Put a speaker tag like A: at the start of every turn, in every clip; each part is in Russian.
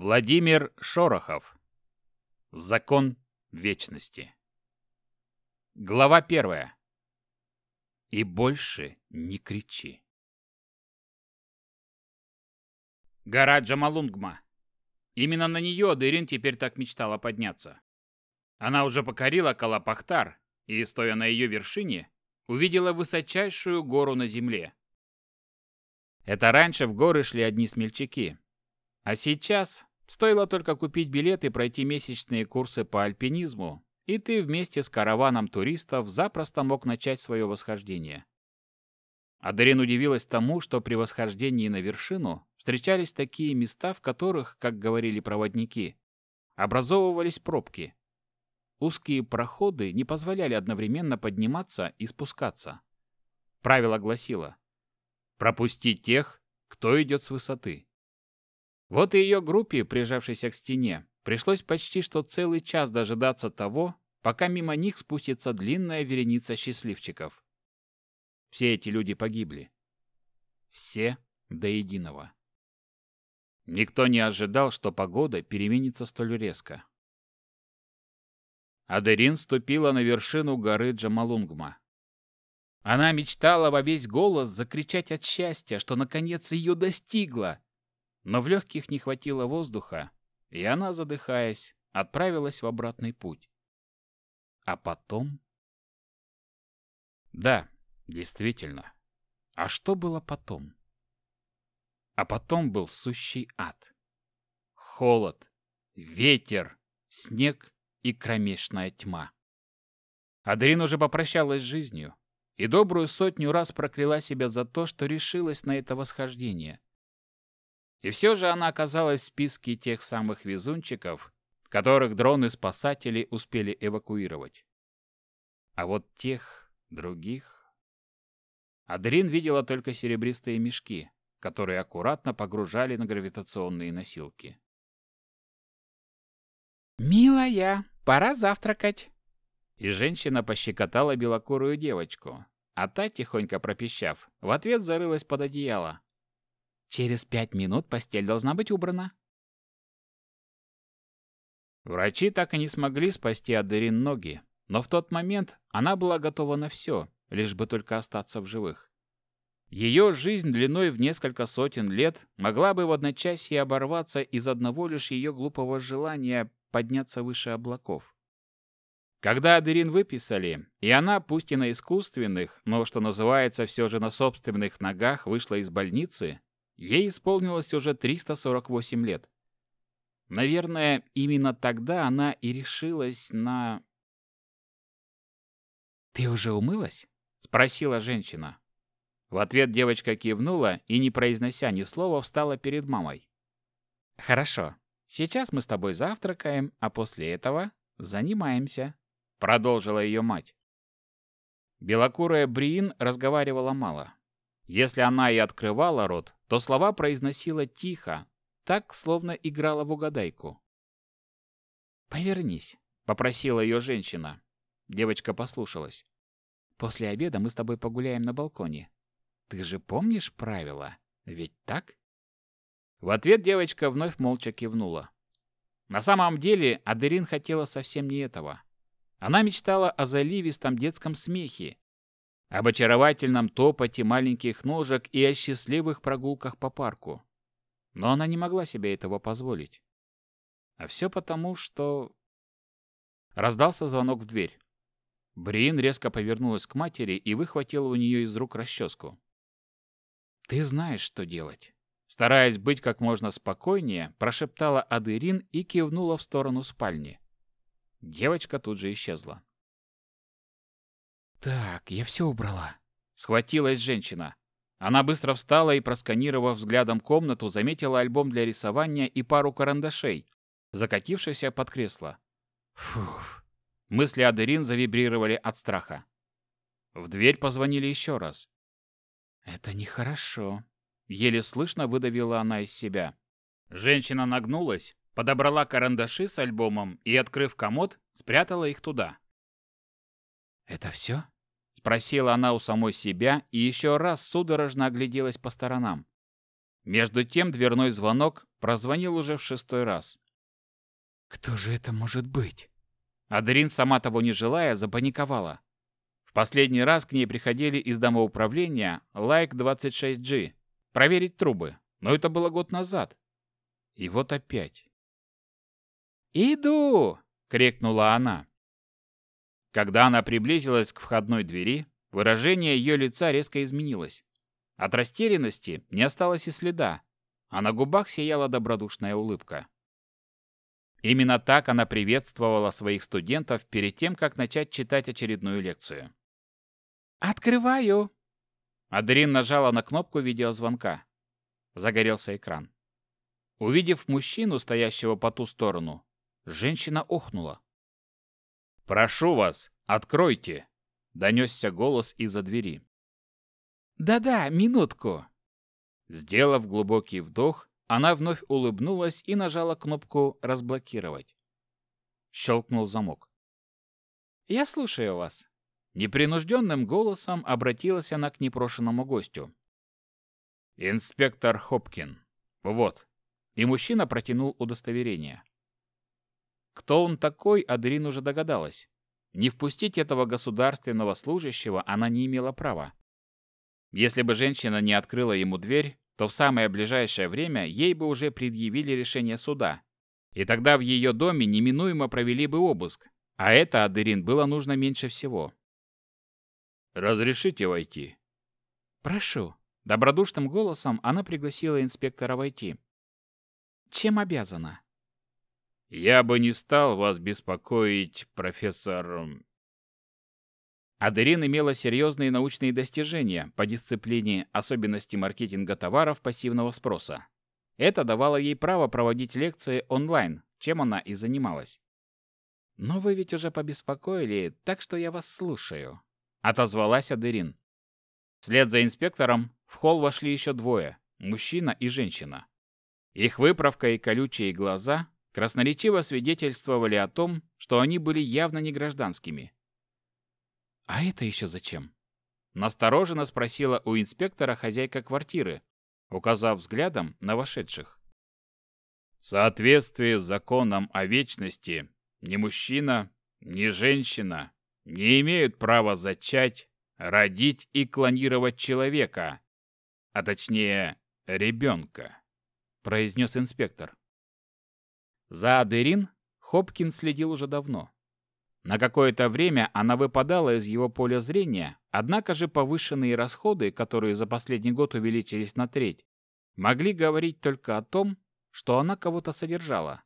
A: Владимир Шорохов. Закон вечности. Глава первая. И больше не кричи. Гора Джамалунгма. Именно на нее Дырин теперь так мечтала подняться. Она уже покорила Калапахтар и, стоя на ее вершине, увидела высочайшую гору на земле. Это раньше в горы шли одни смельчаки. А сейчас стоило только купить билет и пройти месячные курсы по альпинизму, и ты вместе с караваном туристов запросто мог начать свое восхождение. Адарин удивилась тому, что при восхождении на вершину встречались такие места, в которых, как говорили проводники, образовывались пробки. Узкие проходы не позволяли одновременно подниматься и спускаться. Правило гласило «Пропусти тех, кто идет с высоты». Вот и ее группе, прижавшейся к стене, пришлось почти что целый час дожидаться того, пока мимо них спустится длинная вереница счастливчиков. Все эти люди погибли. Все до единого. Никто не ожидал, что погода переменится столь резко. Адерин ступила на вершину горы Джамалунгма. Она мечтала во весь голос закричать от счастья, что наконец ее достигла. Но в легких не хватило воздуха, и она, задыхаясь, отправилась в обратный путь. А потом... Да, действительно. А что было потом? А потом был сущий ад. Холод, ветер, снег и кромешная тьма. Адрин уже попрощалась с жизнью и добрую сотню раз прокляла себя за то, что решилась на это восхождение. И все же она оказалась в списке тех самых везунчиков, которых дроны-спасатели успели эвакуировать. А вот тех других... Адрин видела только серебристые мешки, которые аккуратно погружали на гравитационные носилки.
B: «Милая, пора завтракать!»
A: И женщина пощекотала белокурую девочку, а та, тихонько пропищав, в ответ зарылась под одеяло.
B: «Через пять минут постель должна быть убрана».
A: Врачи так и не смогли спасти Адерин ноги, но в тот момент она была готова на все, лишь бы только остаться в живых. Ее жизнь длиной в несколько сотен лет могла бы в одночасье оборваться из одного лишь ее глупого желания подняться выше облаков. Когда Адерин выписали, и она, пусть и на искусственных, но, что называется, все же на собственных ногах вышла из больницы, ей исполнилось уже 348 лет. Наверное, именно тогда она и решилась на...
B: «Ты уже умылась?»
A: — спросила женщина. В ответ девочка кивнула и, не произнося ни слова, встала перед мамой.
B: «Хорошо. Сейчас мы с тобой завтракаем, а после этого занимаемся», —
A: продолжила ее мать. Белокурая Бриин разговаривала мало. Если она и открывала рот, то слова произносила тихо, так, словно играла в угадайку.
B: «Повернись», — попросила ее женщина. Девочка послушалась. «После обеда мы с тобой погуляем на балконе. Ты же помнишь правила? Ведь так?»
A: В ответ девочка вновь молча кивнула. На самом деле Адерин хотела совсем не этого. Она мечтала о заливистом детском смехе, об очаровательном топоте маленьких ножек и о счастливых прогулках по парку но она не могла себе этого позволить. А все потому, что... Раздался звонок в дверь. Брин резко повернулась к матери и выхватила у нее из рук расческу. «Ты знаешь, что делать». Стараясь быть как можно спокойнее, прошептала Адырин и кивнула в сторону спальни. Девочка тут же исчезла.
B: «Так, я все убрала», —
A: схватилась женщина. Она быстро встала и, просканировав взглядом комнату, заметила альбом для рисования и пару карандашей, закатившихся под кресло. Фуф. Мысли Адерин завибрировали от страха. В дверь позвонили еще раз.
B: «Это нехорошо», —
A: еле слышно выдавила она из себя. Женщина нагнулась, подобрала карандаши с альбомом и, открыв комод, спрятала их туда.
B: «Это все?»
A: Спросила она у самой себя и еще раз судорожно огляделась по сторонам. Между тем дверной звонок прозвонил уже в шестой раз.
B: «Кто же это может быть?»
A: Адрин, сама того не желая, запаниковала. В последний раз к ней приходили из домоуправления Like-26G проверить трубы, но это было год назад. И вот опять.
B: «Иду!» — крикнула она.
A: Когда она приблизилась к входной двери, выражение ее лица резко изменилось. От растерянности не осталось и следа, а на губах сияла добродушная улыбка. Именно так она приветствовала своих студентов перед тем, как начать читать очередную лекцию.
B: «Открываю!»
A: Адрин нажала на кнопку видеозвонка. Загорелся экран. Увидев мужчину, стоящего по ту сторону, женщина охнула. «Прошу вас, откройте!» — донесся голос из-за двери.
B: «Да-да, минутку!»
A: Сделав глубокий вдох, она вновь улыбнулась и нажала кнопку «Разблокировать». Щелкнул замок.
B: «Я слушаю вас».
A: Непринужденным голосом обратилась она к непрошенному гостю. «Инспектор Хопкин. Вот». И мужчина протянул удостоверение. Кто он такой, Адрин уже догадалась. Не впустить этого государственного служащего она не имела права. Если бы женщина не открыла ему дверь, то в самое ближайшее время ей бы уже предъявили решение суда. И тогда в ее доме неминуемо провели бы обыск, а это Адерин было нужно меньше всего. «Разрешите войти?»
B: «Прошу».
A: Добродушным голосом она пригласила инспектора войти.
B: «Чем обязана?»
A: «Я бы не стал вас беспокоить, профессор...» Адерин имела серьезные научные достижения по дисциплине особенности маркетинга товаров пассивного спроса. Это давало ей право проводить лекции онлайн, чем она и занималась.
B: «Но вы ведь уже побеспокоили, так что я вас слушаю», —
A: отозвалась Адерин. Вслед за инспектором в холл вошли еще двое — мужчина и женщина. Их выправка и колючие глаза красноречиво свидетельствовали о том, что они были явно не гражданскими.
B: «А это еще зачем?»
A: Настороженно спросила у инспектора хозяйка квартиры, указав взглядом на вошедших. В соответствии с законом о вечности, ни мужчина, ни женщина не имеют права зачать, родить и клонировать человека, а точнее ребенка, произнес инспектор. За Адерин Хопкин следил уже давно. На какое-то время она выпадала из его поля зрения, однако же повышенные расходы, которые за последний год увеличились на треть, могли говорить только о том, что она кого-то содержала.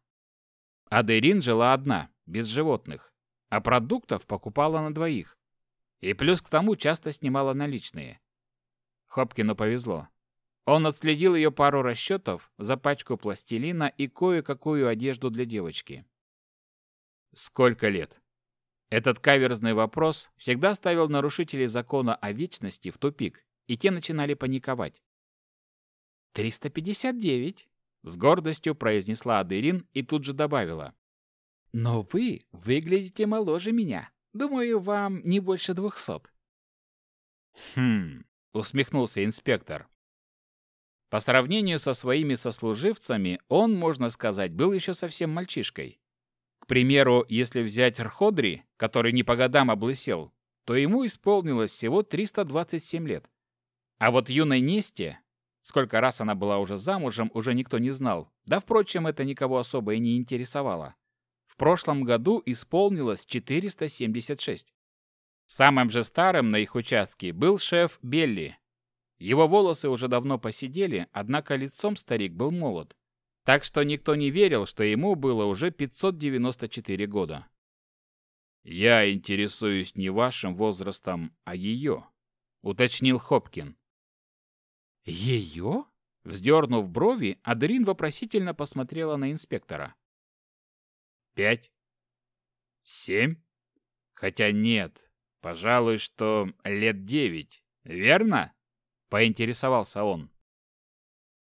A: Адерин жила одна, без животных, а продуктов покупала на двоих. И плюс к тому часто снимала наличные. Хопкину повезло. Он отследил ее пару расчетов за пачку пластилина и кое-какую одежду для девочки. Сколько лет? Этот каверзный вопрос всегда ставил нарушителей закона о вечности в тупик, и те начинали паниковать.
B: «359», —
A: с гордостью произнесла Адерин и тут же добавила.
B: «Но вы выглядите моложе меня. Думаю, вам не больше двухсот».
A: «Хм», — усмехнулся инспектор. По сравнению со своими сослуживцами, он, можно сказать, был еще совсем мальчишкой. К примеру, если взять Рходри, который не по годам облысел, то ему исполнилось всего 327 лет. А вот юной Несте, сколько раз она была уже замужем, уже никто не знал, да, впрочем, это никого особо и не интересовало. В прошлом году исполнилось 476. Самым же старым на их участке был шеф Белли. Его волосы уже давно посидели, однако лицом старик был молод. Так что никто не верил, что ему было уже 594 года. «Я интересуюсь не вашим возрастом, а ее», — уточнил Хопкин.
B: «Ее?»
A: Вздернув брови, Адрин вопросительно посмотрела на инспектора. Пять? Семь? Хотя нет, пожалуй, что лет девять, верно? Поинтересовался он.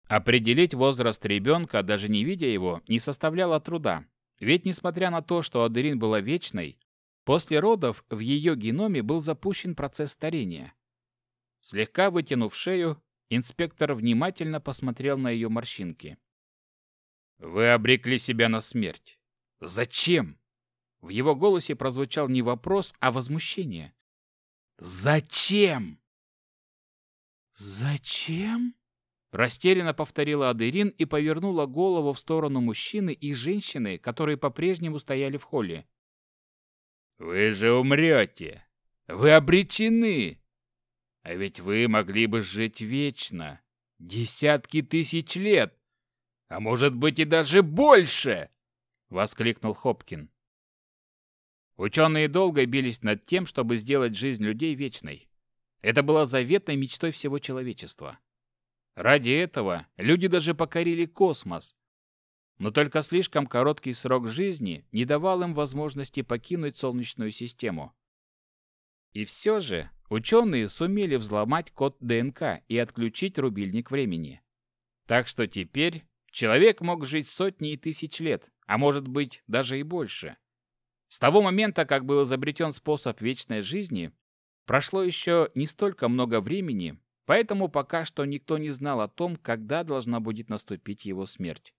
A: Определить возраст ребенка, даже не видя его, не составляло труда. Ведь несмотря на то, что Адерин была вечной, после родов в ее геноме был запущен процесс старения. Слегка вытянув шею,
B: инспектор внимательно посмотрел на ее морщинки.
A: «Вы обрекли себя на смерть. Зачем?»
B: В его голосе прозвучал не вопрос, а возмущение. «Зачем?» «Зачем?» Растерянно повторила Адерин и повернула голову в сторону мужчины и женщины, которые по-прежнему стояли в холле.
A: «Вы же умрете! Вы обречены! А ведь вы могли бы жить вечно, десятки тысяч лет, а может быть и даже больше!» — воскликнул Хопкин.
B: Ученые долго бились над тем, чтобы сделать жизнь людей вечной. Это было заветной мечтой всего человечества. Ради этого люди даже покорили космос. Но только слишком короткий срок жизни не давал им возможности покинуть Солнечную систему. И все же ученые сумели взломать код ДНК и отключить рубильник времени. Так что теперь человек мог жить сотни и тысяч лет, а может быть даже и больше. С того момента, как был изобретен способ вечной жизни, прошло еще не столько много времени, Поэтому пока что никто не знал о том, когда должна будет наступить его смерть.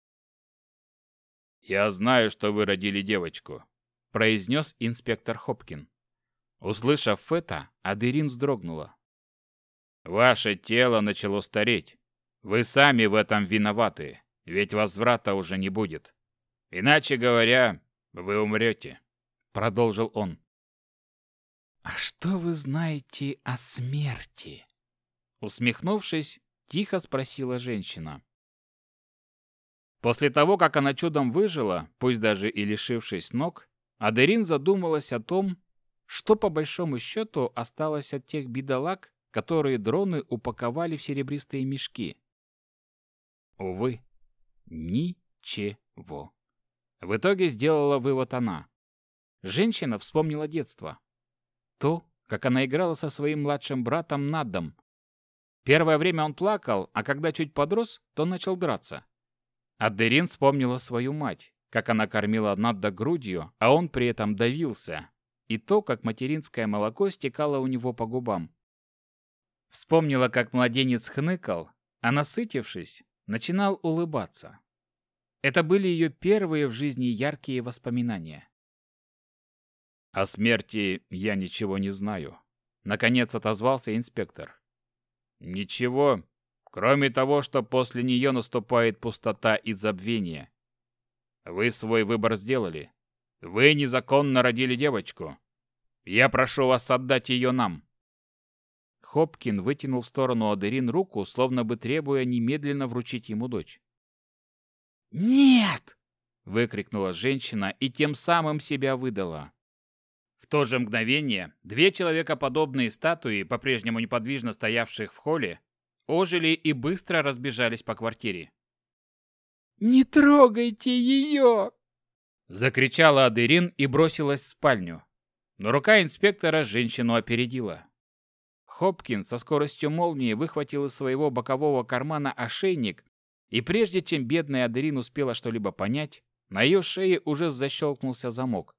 A: «Я знаю, что вы родили девочку», — произнес инспектор Хопкин.
B: Услышав это, Адерин вздрогнула.
A: «Ваше тело начало стареть. Вы сами в этом виноваты, ведь возврата уже не будет. Иначе говоря, вы умрете», — продолжил он.
B: «А что вы знаете о смерти?» Усмехнувшись, тихо спросила женщина. После того, как она чудом выжила, пусть даже и лишившись ног, Адерин задумалась о том, что по большому счету осталось от тех бедолаг, которые дроны упаковали в серебристые мешки. Увы, ничего. В итоге сделала вывод она. Женщина вспомнила детство. То, как она играла со своим младшим братом Надом, Первое время он плакал, а когда чуть подрос, то начал драться. Адерин вспомнила свою мать, как она кормила Надда грудью, а он при этом давился, и то, как материнское молоко стекало у него по губам. Вспомнила, как младенец хныкал, а насытившись, начинал улыбаться. Это были ее первые в жизни яркие воспоминания.
A: «О смерти я ничего не знаю», — наконец отозвался инспектор. Ничего, кроме того, что после нее наступает пустота и забвение. Вы свой выбор сделали. Вы незаконно родили девочку. Я прошу вас отдать ее нам.
B: Хопкин вытянул в сторону Адерин руку, словно бы требуя немедленно вручить ему дочь. «Нет!» — выкрикнула женщина и тем самым себя выдала.
A: В то же мгновение две человекоподобные статуи, по-прежнему неподвижно стоявших в холле, ожили и быстро разбежались по квартире.
B: «Не трогайте ее!»
A: Закричала Адерин и бросилась в спальню. Но рука инспектора женщину опередила.
B: Хопкин со скоростью молнии выхватил из своего бокового кармана ошейник, и прежде чем бедная Адерин успела что-либо понять, на ее шее уже защелкнулся замок.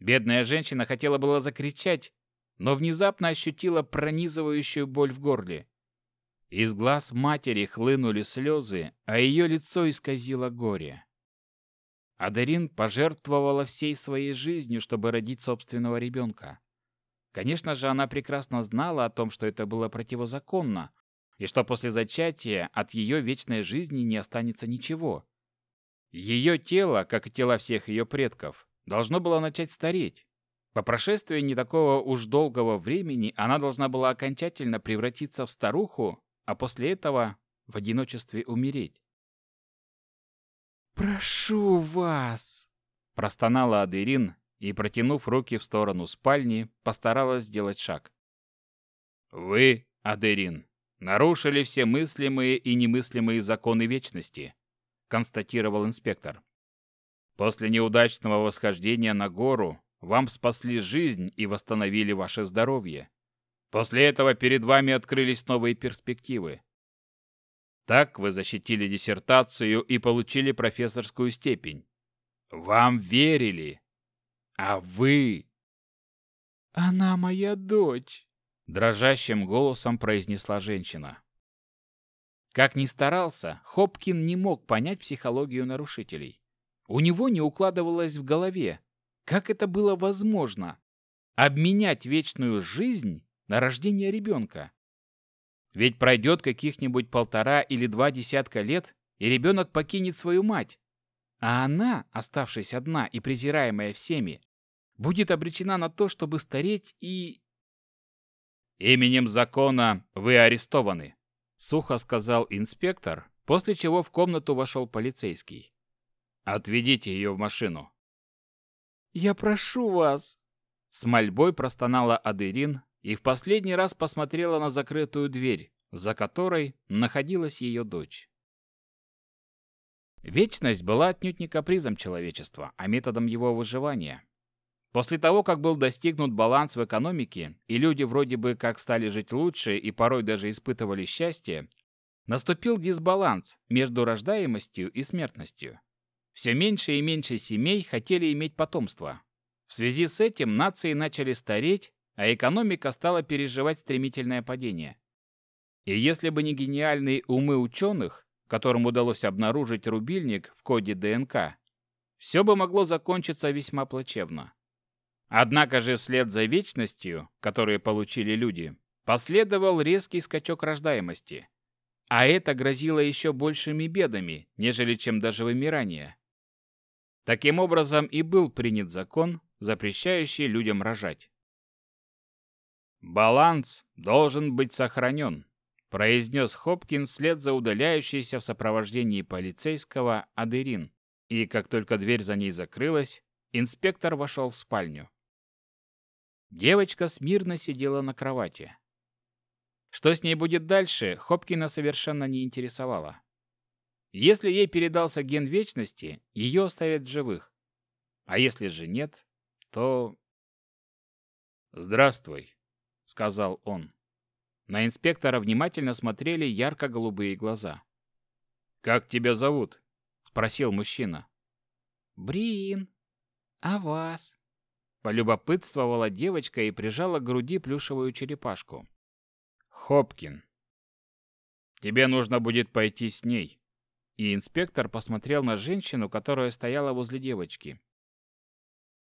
B: Бедная женщина хотела было закричать, но внезапно ощутила пронизывающую боль в горле. Из глаз матери хлынули слезы, а ее лицо исказило горе. Адарин пожертвовала всей своей жизнью, чтобы родить собственного ребенка. Конечно же, она прекрасно знала о том, что это было противозаконно, и что после зачатия от ее вечной жизни не останется ничего. Ее тело, как и тела всех ее предков, должно было начать стареть. По прошествии не такого уж долгого времени она должна была окончательно превратиться в старуху, а после этого в одиночестве умереть. «Прошу вас!» – простонала Адерин и, протянув руки в сторону спальни, постаралась сделать шаг.
A: «Вы, Адерин, нарушили все мыслимые и немыслимые законы вечности», – констатировал инспектор. После неудачного восхождения на гору вам спасли жизнь и восстановили ваше здоровье. После этого перед вами открылись новые перспективы. Так вы защитили диссертацию и получили профессорскую степень. Вам верили. А вы...
B: «Она моя дочь», —
A: дрожащим голосом произнесла женщина.
B: Как ни старался, Хопкин не мог понять психологию нарушителей. У него не укладывалось в голове, как это было возможно обменять вечную жизнь на рождение ребенка. Ведь пройдет каких-нибудь полтора или два десятка лет, и ребенок покинет свою мать. А она, оставшись одна и презираемая всеми, будет обречена на то, чтобы стареть и... «Именем закона вы арестованы», — сухо сказал инспектор, после чего в комнату вошел полицейский. «Отведите ее в машину».
C: «Я прошу вас!»
B: С мольбой простонала Адерин и в последний раз посмотрела на закрытую дверь, за которой находилась ее дочь. Вечность была отнюдь не капризом человечества, а методом его выживания. После того, как был достигнут баланс в экономике, и люди вроде бы как стали жить лучше и порой даже испытывали счастье, наступил дисбаланс между рождаемостью и смертностью. Все меньше и меньше семей хотели иметь потомство. В связи с этим нации начали стареть, а экономика стала переживать стремительное падение. И если бы не гениальные умы ученых, которым удалось обнаружить рубильник в коде ДНК, все бы могло закончиться весьма плачевно. Однако же вслед за вечностью, которую получили люди, последовал резкий скачок рождаемости. А это грозило еще большими бедами, нежели чем даже вымирание. Таким образом и был принят закон, запрещающий людям рожать. «Баланс должен быть сохранен», произнес Хопкин вслед за удаляющейся в сопровождении полицейского Адерин. И как только дверь за ней закрылась, инспектор вошел в спальню. Девочка смирно сидела на кровати. Что с ней будет дальше, Хопкина совершенно не интересовало. Если ей передался ген вечности, ее оставят в живых. А если же нет, то... «Здравствуй», — сказал он. На инспектора внимательно смотрели ярко-голубые глаза. «Как тебя зовут?» — спросил мужчина.
C: «Бриин. А вас?»
B: Полюбопытствовала девочка и прижала к груди плюшевую черепашку. «Хопкин. Тебе нужно будет пойти с ней». И инспектор посмотрел на женщину, которая стояла возле девочки.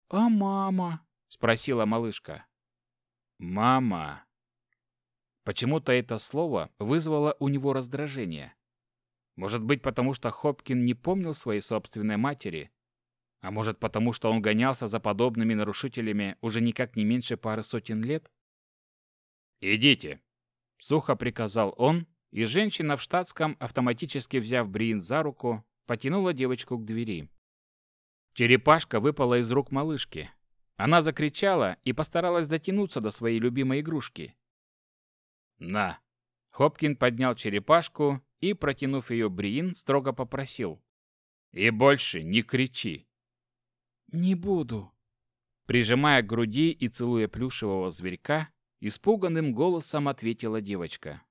C: «А мама?»
B: — спросила малышка. «Мама». Почему-то это слово вызвало у него раздражение. Может быть, потому что Хопкин не помнил своей собственной матери, а может потому, что он гонялся за подобными нарушителями уже никак не меньше пары сотен лет? «Идите!» — сухо приказал он, и женщина в штатском, автоматически взяв Бриин за руку, потянула девочку к двери. Черепашка выпала из рук малышки. Она закричала и постаралась дотянуться до своей любимой игрушки. «На!» Хопкин поднял черепашку и, протянув ее Бриин, строго попросил. «И больше не кричи!»
C: «Не буду!»
B: Прижимая к груди и целуя плюшевого зверька, испуганным голосом ответила девочка.